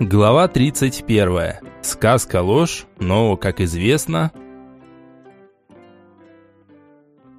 Глава 31. Сказка ложь, но, как известно...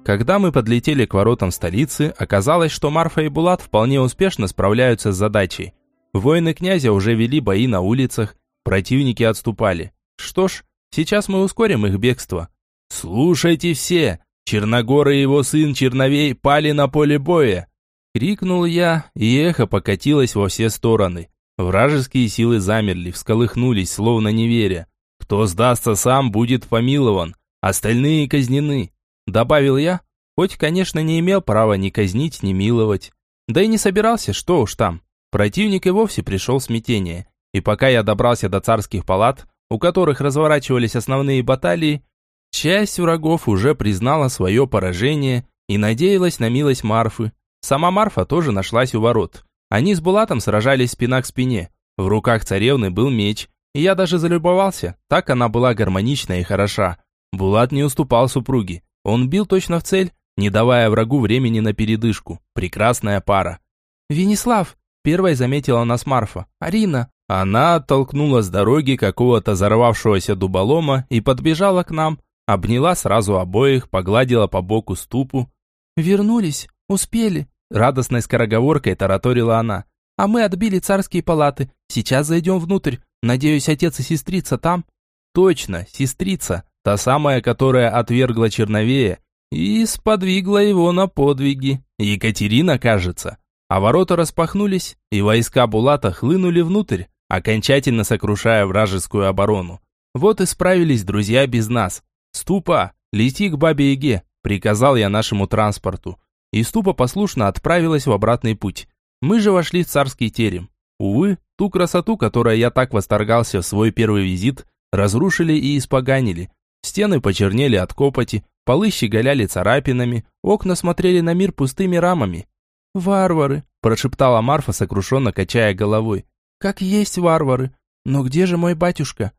Когда мы подлетели к воротам столицы, оказалось, что Марфа и Булат вполне успешно справляются с задачей. Воины князя уже вели бои на улицах, противники отступали. Что ж, сейчас мы ускорим их бегство. «Слушайте все! Черногор и его сын Черновей пали на поле боя!» Крикнул я, и эхо покатилось во все стороны. Вражеские силы замерли, всколыхнулись, словно не веря. Кто сдастся сам, будет помилован, остальные казнены. Добавил я, хоть, конечно, не имел права ни казнить, ни миловать. Да и не собирался, что уж там. Противник и вовсе пришел в смятение. И пока я добрался до царских палат, у которых разворачивались основные баталии, часть врагов уже признала свое поражение и надеялась на милость Марфы. Сама Марфа тоже нашлась у ворот. Они с Булатом сражались спина к спине. В руках царевны был меч, и я даже залюбовался, так она была гармонична и хороша. Булат не уступал супруге. Он бил точно в цель, не давая врагу времени на передышку. Прекрасная пара. «Венеслав!» – первой заметила нас Марфа. «Арина!» Она оттолкнула с дороги какого-то взорвавшегося дуболома и подбежала к нам. Обняла сразу обоих, погладила по боку ступу. «Вернулись, успели. Радостной скороговоркой тараторила она. «А мы отбили царские палаты. Сейчас зайдем внутрь. Надеюсь, отец и сестрица там?» «Точно, сестрица. Та самая, которая отвергла Черновея и сподвигла его на подвиги. Екатерина, кажется. А ворота распахнулись, и войска Булата хлынули внутрь, окончательно сокрушая вражескую оборону. Вот и справились друзья без нас. «Ступа, лети к бабе-яге», — приказал я нашему транспорту и ступа послушно отправилась в обратный путь. Мы же вошли в царский терем. Увы, ту красоту, которой я так восторгался в свой первый визит, разрушили и испоганили. Стены почернели от копоти, полы щеголяли царапинами, окна смотрели на мир пустыми рамами. «Варвары!» – прошептала Марфа, сокрушенно качая головой. «Как есть варвары! Но где же мой батюшка?»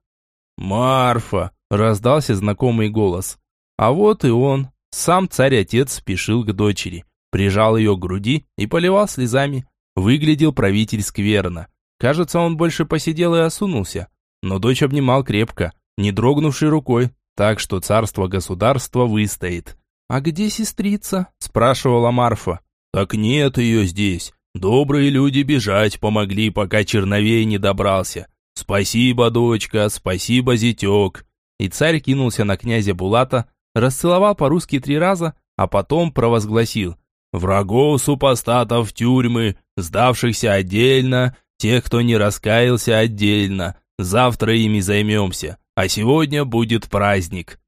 «Марфа!» – раздался знакомый голос. А вот и он, сам царь-отец спешил к дочери, прижал ее к груди и поливал слезами. Выглядел правитель скверно. Кажется, он больше посидел и осунулся. Но дочь обнимал крепко, не дрогнувшей рукой, так что царство-государство выстоит. «А где сестрица?» – спрашивала Марфа. «Так нет ее здесь. Добрые люди бежать помогли, пока Черновей не добрался. Спасибо, дочка, спасибо, зятек». И царь кинулся на князя Булата, расцеловал по-русски три раза, а потом провозгласил «Врагов супостатов тюрьмы, сдавшихся отдельно, тех, кто не раскаялся отдельно, завтра ими займемся, а сегодня будет праздник».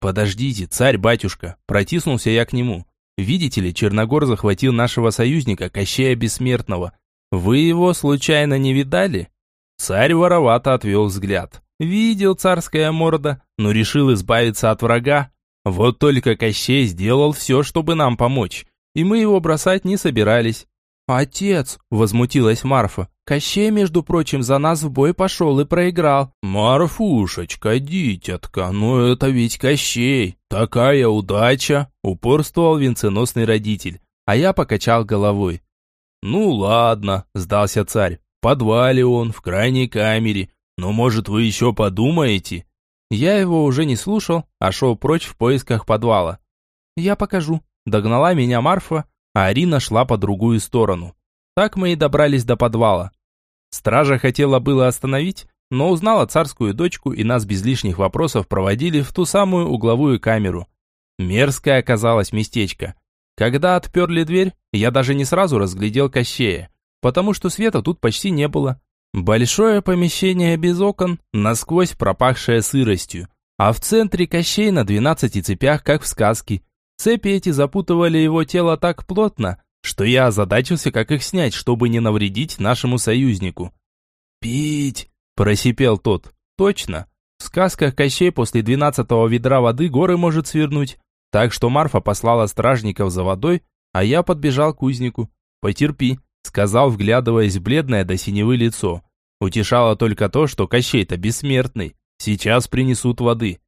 «Подождите, царь-батюшка», протиснулся я к нему. «Видите ли, Черногор захватил нашего союзника, Кощея Бессмертного. Вы его случайно не видали?» Царь воровато отвел взгляд. Видел царская морда, но решил избавиться от врага, вот только Кощей сделал все, чтобы нам помочь, и мы его бросать не собирались. «Отец!» – возмутилась Марфа. «Кощей, между прочим, за нас в бой пошел и проиграл». «Марфушечка, дитятка, ну это ведь Кощей! Такая удача!» – упорствовал венценосный родитель, а я покачал головой. «Ну ладно», – сдался царь. «В подвале он, в крайней камере. Но, может, вы еще подумаете?» Я его уже не слушал, а шел прочь в поисках подвала. «Я покажу». Догнала меня Марфа, а Арина шла по другую сторону. Так мы и добрались до подвала. Стража хотела было остановить, но узнала царскую дочку и нас без лишних вопросов проводили в ту самую угловую камеру. Мерзкое оказалось местечко. Когда отперли дверь, я даже не сразу разглядел Кощея, потому что света тут почти не было. Большое помещение без окон, насквозь пропахшее сыростью, а в центре Кощей на двенадцати цепях, как в сказке. Цепи эти запутывали его тело так плотно, что я озадачился, как их снять, чтобы не навредить нашему союзнику. «Пить!» – просипел тот. «Точно. В сказках Кощей после двенадцатого ведра воды горы может свернуть. Так что Марфа послала стражников за водой, а я подбежал к кузнику. Потерпи сказал, вглядываясь в бледное до синевы лицо. Утешало только то, что Кощей-то бессмертный. Сейчас принесут воды.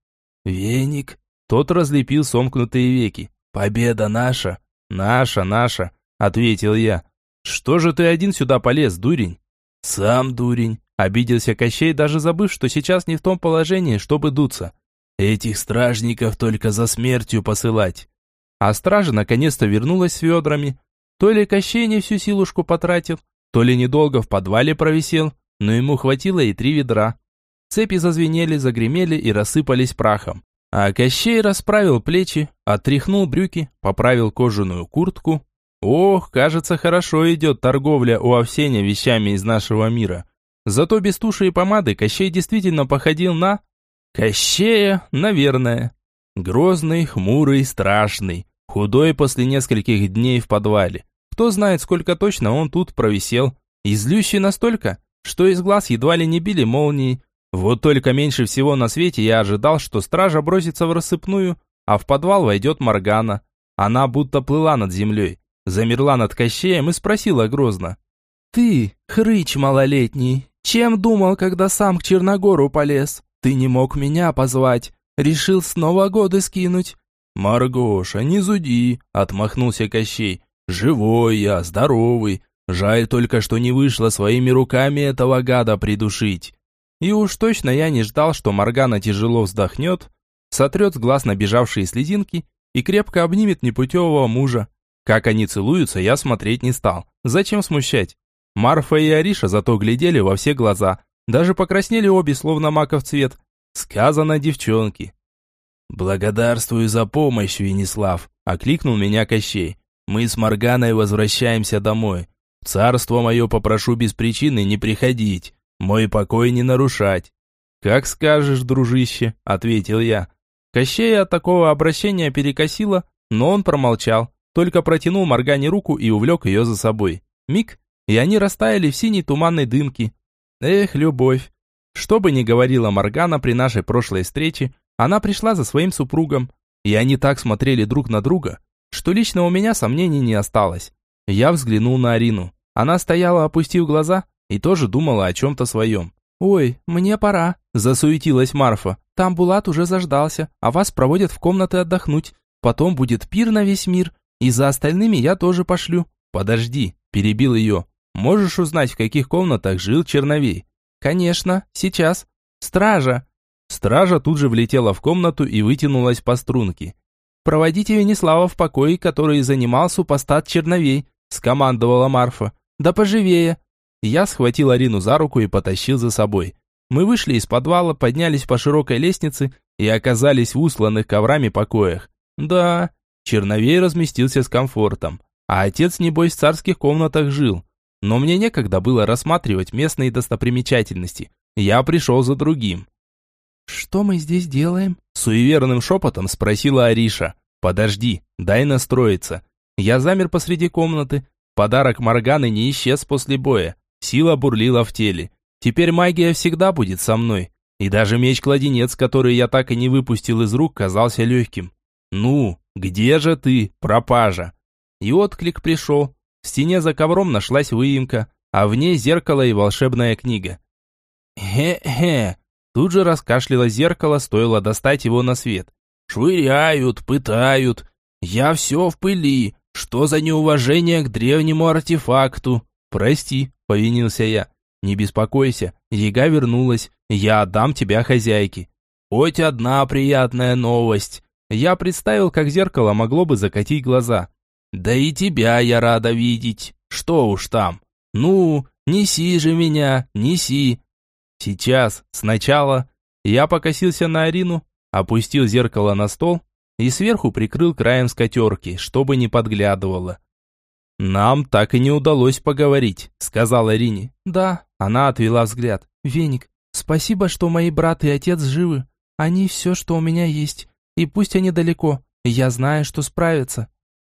Веник. Тот разлепил сомкнутые веки. Победа наша. Наша, наша, ответил я. Что же ты один сюда полез, дурень? Сам дурень, Обиделся Кощей, даже забыв, что сейчас не в том положении, чтобы дуться. Этих стражников только за смертью посылать. А стража наконец-то вернулась с ведрами. То ли Кощей не всю силушку потратил, то ли недолго в подвале провисел, но ему хватило и три ведра. Цепи зазвенели, загремели и рассыпались прахом. А Кощей расправил плечи, отряхнул брюки, поправил кожаную куртку. Ох, кажется, хорошо идет торговля у Овсения вещами из нашего мира. Зато без туши и помады Кощей действительно походил на... Кощея, наверное. Грозный, хмурый, страшный. Худой после нескольких дней в подвале. Кто знает, сколько точно он тут провисел. И злющий настолько, что из глаз едва ли не били молнии, вот только меньше всего на свете я ожидал, что стража бросится в рассыпную, а в подвал войдет Моргана. Она будто плыла над землей, замерла над Кощеем и спросила грозно. «Ты, хрыч малолетний, чем думал, когда сам к Черногору полез? Ты не мог меня позвать, решил снова годы скинуть?» «Маргоша, не зуди», — отмахнулся Кощей. «Живой я, здоровый. Жаль только, что не вышло своими руками этого гада придушить. И уж точно я не ждал, что Моргана тяжело вздохнет, сотрет с глаз набежавшие слезинки и крепко обнимет непутевого мужа. Как они целуются, я смотреть не стал. Зачем смущать? Марфа и Ариша зато глядели во все глаза. Даже покраснели обе, словно маков цвет. Сказано девчонки. «Благодарствую за помощь, Венеслав», — окликнул меня Кощей. «Мы с Морганой возвращаемся домой. царство мое попрошу без причины не приходить. Мой покой не нарушать. Как скажешь, дружище, ответил я. Кощея от такого обращения перекосило, но он промолчал, только протянул Моргане руку и увлек ее за собой. Миг, и они растаяли в синей туманной дымке. Эх, любовь. Что бы ни говорила Моргана при нашей прошлой встрече, она пришла за своим супругом, и они так смотрели друг на друга, что лично у меня сомнений не осталось. Я взглянул на Арину. Она стояла, опустив глаза, и тоже думала о чем-то своем. «Ой, мне пора», – засуетилась Марфа. «Там Булат уже заждался, а вас проводят в комнаты отдохнуть. Потом будет пир на весь мир, и за остальными я тоже пошлю». «Подожди», – перебил ее. «Можешь узнать, в каких комнатах жил Черновей?» «Конечно, сейчас. Стража!» Стража тут же влетела в комнату и вытянулась по струнке. «Проводите Венеслава в покое, который занимал супостат Черновей», – скомандовала Марфа. «Да поживее, я схватил Арину за руку и потащил за собой. Мы вышли из подвала, поднялись по широкой лестнице и оказались в усланных коврами покоях. Да, Черновей разместился с комфортом, а отец, небось, в царских комнатах жил. Но мне некогда было рассматривать местные достопримечательности. Я пришел за другим. «Что мы здесь делаем?» Суеверным шепотом спросила Ариша. «Подожди, дай настроиться». Я замер посреди комнаты. Подарок Морганы не исчез после боя. Сила бурлила в теле. Теперь магия всегда будет со мной. И даже меч-кладенец, который я так и не выпустил из рук, казался легким. «Ну, где же ты, пропажа?» И отклик пришел. В стене за ковром нашлась выемка, а в ней зеркало и волшебная книга. «Хе-хе!» Тут же раскашляло зеркало, стоило достать его на свет. «Швыряют, пытают. Я все в пыли. Что за неуважение к древнему артефакту?» «Прости», — повинился я. «Не беспокойся, яга вернулась, я отдам тебя хозяйке». «Хоть одна приятная новость». Я представил, как зеркало могло бы закатить глаза. «Да и тебя я рада видеть. Что уж там. Ну, неси же меня, неси». Сейчас, сначала, я покосился на Арину, опустил зеркало на стол и сверху прикрыл краем скатерки, чтобы не подглядывало. «Нам так и не удалось поговорить», — сказала Рине. «Да», — она отвела взгляд. «Веник, спасибо, что мои брат и отец живы. Они все, что у меня есть. И пусть они далеко, я знаю, что справятся».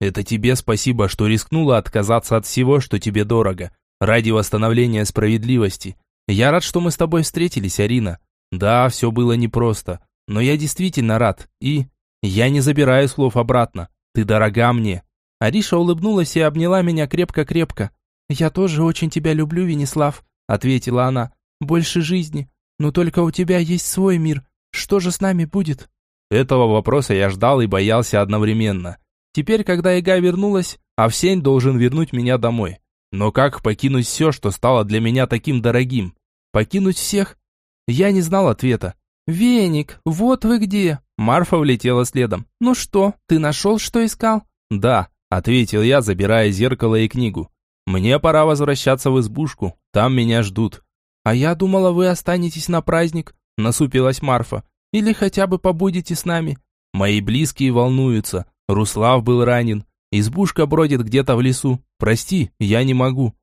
«Это тебе спасибо, что рискнула отказаться от всего, что тебе дорого, ради восстановления справедливости. Я рад, что мы с тобой встретились, Арина. Да, все было непросто, но я действительно рад. И я не забираю слов обратно. Ты дорога мне, Ариша улыбнулась и обняла меня крепко-крепко. «Я тоже очень тебя люблю, Венеслав», — ответила она. «Больше жизни. Но только у тебя есть свой мир. Что же с нами будет?» Этого вопроса я ждал и боялся одновременно. Теперь, когда Ига вернулась, Овсень должен вернуть меня домой. Но как покинуть все, что стало для меня таким дорогим? Покинуть всех? Я не знал ответа. «Веник, вот вы где!» Марфа влетела следом. «Ну что, ты нашел, что искал?» «Да», — ответил я, забирая зеркало и книгу. «Мне пора возвращаться в избушку, там меня ждут». «А я думала, вы останетесь на праздник», — насупилась Марфа. «Или хотя бы побудете с нами». «Мои близкие волнуются. Руслав был ранен. Избушка бродит где-то в лесу. Прости, я не могу».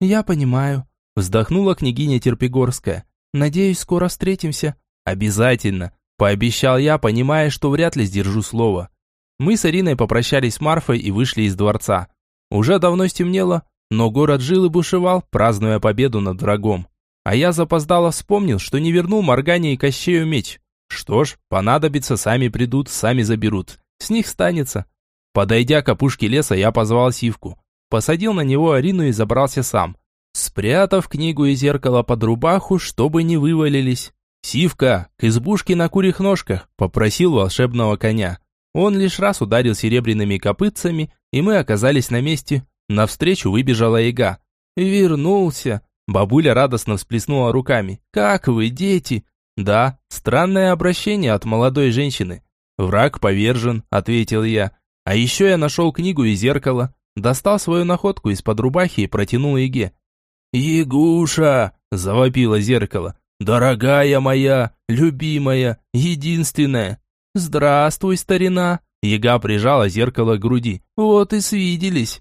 «Я понимаю», — вздохнула княгиня Терпигорская. «Надеюсь, скоро встретимся». «Обязательно», – пообещал я, понимая, что вряд ли сдержу слово. Мы с Ариной попрощались с Марфой и вышли из дворца. Уже давно стемнело, но город жил и бушевал, празднуя победу над врагом. А я запоздало вспомнил, что не вернул Моргане и Кощею меч. Что ж, понадобится, сами придут, сами заберут. С них станется. Подойдя к опушке леса, я позвал Сивку. Посадил на него Арину и забрался сам. Спрятав книгу и зеркало под рубаху, чтобы не вывалились. «Сивка, к избушке на курьих ножках!» – попросил волшебного коня. Он лишь раз ударил серебряными копытцами, и мы оказались на месте. Навстречу выбежала яга. «Вернулся!» Бабуля радостно всплеснула руками. «Как вы, дети?» «Да, странное обращение от молодой женщины». «Враг повержен», — ответил я. «А еще я нашел книгу и зеркало». Достал свою находку из-под рубахи и протянул Еге. «Егуша!» – завопило зеркало. «Дорогая моя, любимая, единственная!» «Здравствуй, старина!» Яга прижала зеркало к груди. «Вот и свиделись!»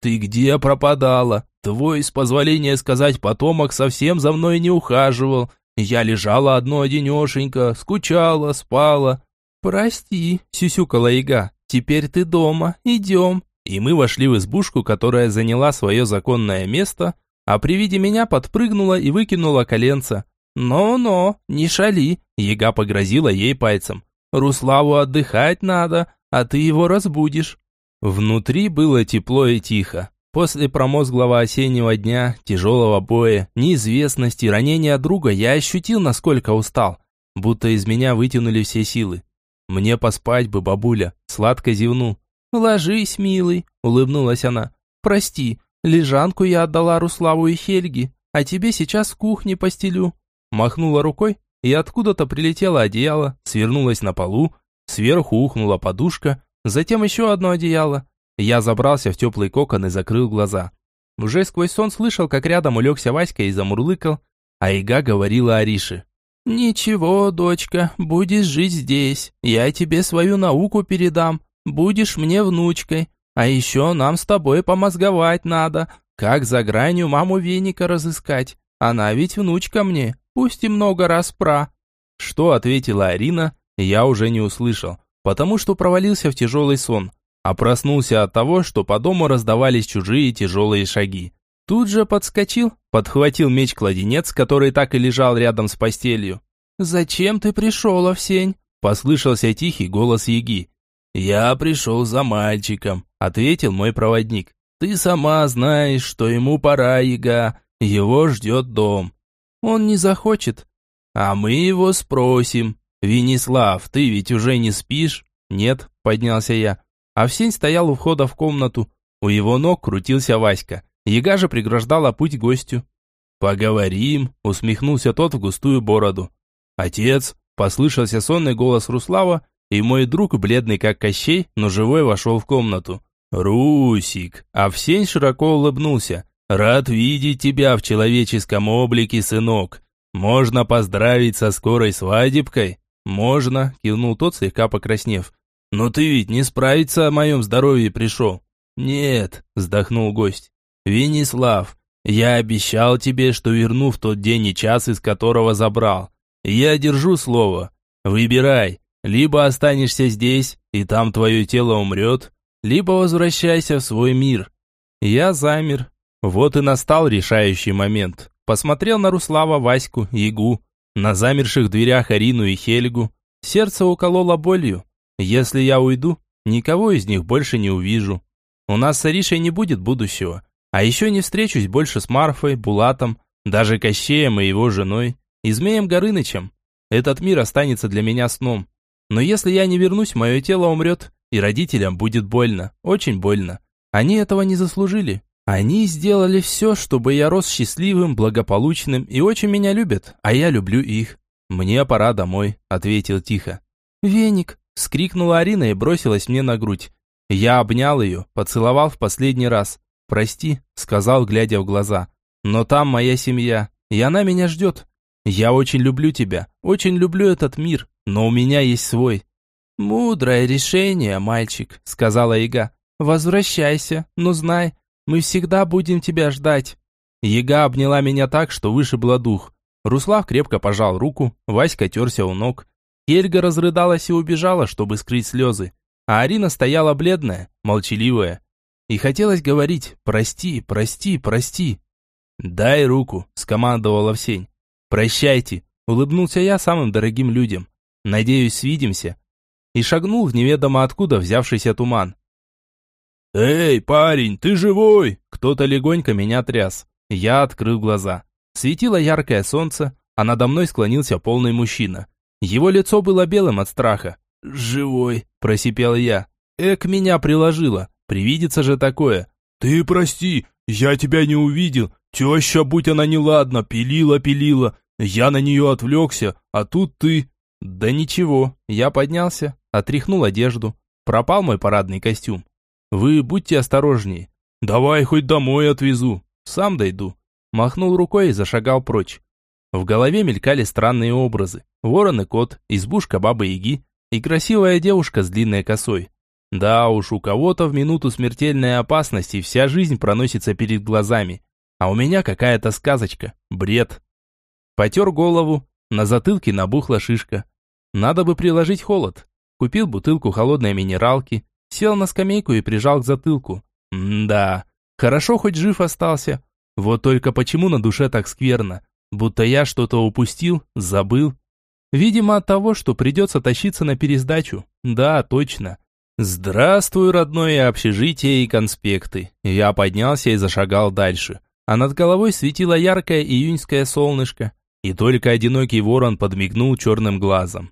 «Ты где пропадала? Твой, с позволения сказать, потомок совсем за мной не ухаживал. Я лежала одно одинешенько, скучала, спала». «Прости», — сюсюкала яга, — «теперь ты дома, идем». И мы вошли в избушку, которая заняла свое законное место, а при виде меня подпрыгнула и выкинула коленца. «Но-но, не шали», — яга погрозила ей пальцем. «Руславу отдыхать надо, а ты его разбудишь». Внутри было тепло и тихо. После промозглого осеннего дня, тяжелого боя, неизвестности, ранения друга я ощутил, насколько устал. Будто из меня вытянули все силы. «Мне поспать бы, бабуля», — сладко зевнул. «Ложись, милый», — улыбнулась она. «Прости, лежанку я отдала Руславу и Хельге, а тебе сейчас в кухне постелю». Махнула рукой, и откуда-то прилетело одеяло, свернулось на полу, сверху ухнула подушка, затем еще одно одеяло. Я забрался в теплый кокон и закрыл глаза. Уже сквозь сон слышал, как рядом улегся Васька и замурлыкал, а Ига говорила Арише. «Ничего, дочка, будешь жить здесь. Я тебе свою науку передам. Будешь мне внучкой. А еще нам с тобой помозговать надо. Как за гранью маму веника разыскать? Она ведь внучка мне пусть и много раз про. Что ответила Арина, я уже не услышал, потому что провалился в тяжелый сон, а проснулся от того, что по дому раздавались чужие тяжелые шаги. Тут же подскочил, подхватил меч-кладенец, который так и лежал рядом с постелью. «Зачем ты пришел, Овсень?» – послышался тихий голос Яги. «Я пришел за мальчиком», – ответил мой проводник. «Ты сама знаешь, что ему пора, Яга, его ждет дом. Он не захочет. А мы его спросим. Венислав, ты ведь уже не спишь? Нет, поднялся я. Овсень стоял у входа в комнату. У его ног крутился Васька. Яга же преграждала путь гостю. «Поговорим», — усмехнулся тот в густую бороду. «Отец», — послышался сонный голос Руслава, и мой друг, бледный как Кощей, но живой, вошел в комнату. «Русик!» Овсень широко улыбнулся. «Рад видеть тебя в человеческом облике, сынок. Можно поздравить со скорой свадебкой?» «Можно», — кивнул тот, слегка покраснев. «Но ты ведь не справиться о моем здоровье пришел». «Нет», — вздохнул гость. «Венислав, я обещал тебе, что верну в тот день и час, из которого забрал. Я держу слово. Выбирай, либо останешься здесь, и там твое тело умрет, либо возвращайся в свой мир». Я замер, вот и настал решающий момент. Посмотрел на Руслава, Ваську, Ягу, на замерших дверях Арину и Хельгу. Сердце укололо болью. Если я уйду, никого из них больше не увижу. У нас с Аришей не будет будущего. А еще не встречусь больше с Марфой, Булатом, даже Кощеем и его женой, и Змеем Горынычем. Этот мир останется для меня сном. Но если я не вернусь, мое тело умрет, и родителям будет больно, очень больно. Они этого не заслужили. Они сделали все, чтобы я рос счастливым, благополучным и очень меня любят, а я люблю их. Мне пора домой, ответил тихо. Веник, вскрикнула Арина и бросилась мне на грудь. Я обнял ее, поцеловал в последний раз. «Прости», — сказал, глядя в глаза. «Но там моя семья, и она меня ждет. Я очень люблю тебя, очень люблю этот мир, но у меня есть свой». «Мудрое решение, мальчик», — сказала Ига. «Возвращайся, но знай, мы всегда будем тебя ждать». Ега обняла меня так, что вышибла дух. Руслав крепко пожал руку, Васька терся у ног. Эльга разрыдалась и убежала, чтобы скрыть слезы. А Арина стояла бледная, молчаливая. И хотелось говорить «прости, прости, прости». «Дай руку», — скомандовала Всень. «Прощайте», — улыбнулся я самым дорогим людям. «Надеюсь, свидимся». И шагнул в неведомо откуда взявшийся туман. «Эй, парень, ты живой!» Кто-то легонько меня тряс. Я открыл глаза. Светило яркое солнце, а надо мной склонился полный мужчина. Его лицо было белым от страха. «Живой!» – просипел я. «Эк, меня приложило. Привидится же такое!» «Ты прости, я тебя не увидел. Теща, будь она неладна, пилила-пилила. Я на нее отвлекся, а тут ты...» «Да ничего». Я поднялся, отряхнул одежду. Пропал мой парадный костюм. Вы будьте осторожнее. Давай хоть домой отвезу. Сам дойду. Махнул рукой и зашагал прочь. В голове мелькали странные образы. Ворон и кот, избушка бабы-яги и красивая девушка с длинной косой. Да уж, у кого-то в минуту смертельной опасности вся жизнь проносится перед глазами. А у меня какая-то сказочка, бред. Потер голову, на затылке набухла шишка. Надо бы приложить холод. Купил бутылку холодной минералки, Сел на скамейку и прижал к затылку. да, хорошо хоть жив остался. Вот только почему на душе так скверно? Будто я что-то упустил, забыл. Видимо, от того, что придется тащиться на пересдачу. Да, точно. Здравствуй, родное общежитие и конспекты. Я поднялся и зашагал дальше. А над головой светило яркое июньское солнышко. И только одинокий ворон подмигнул черным глазом.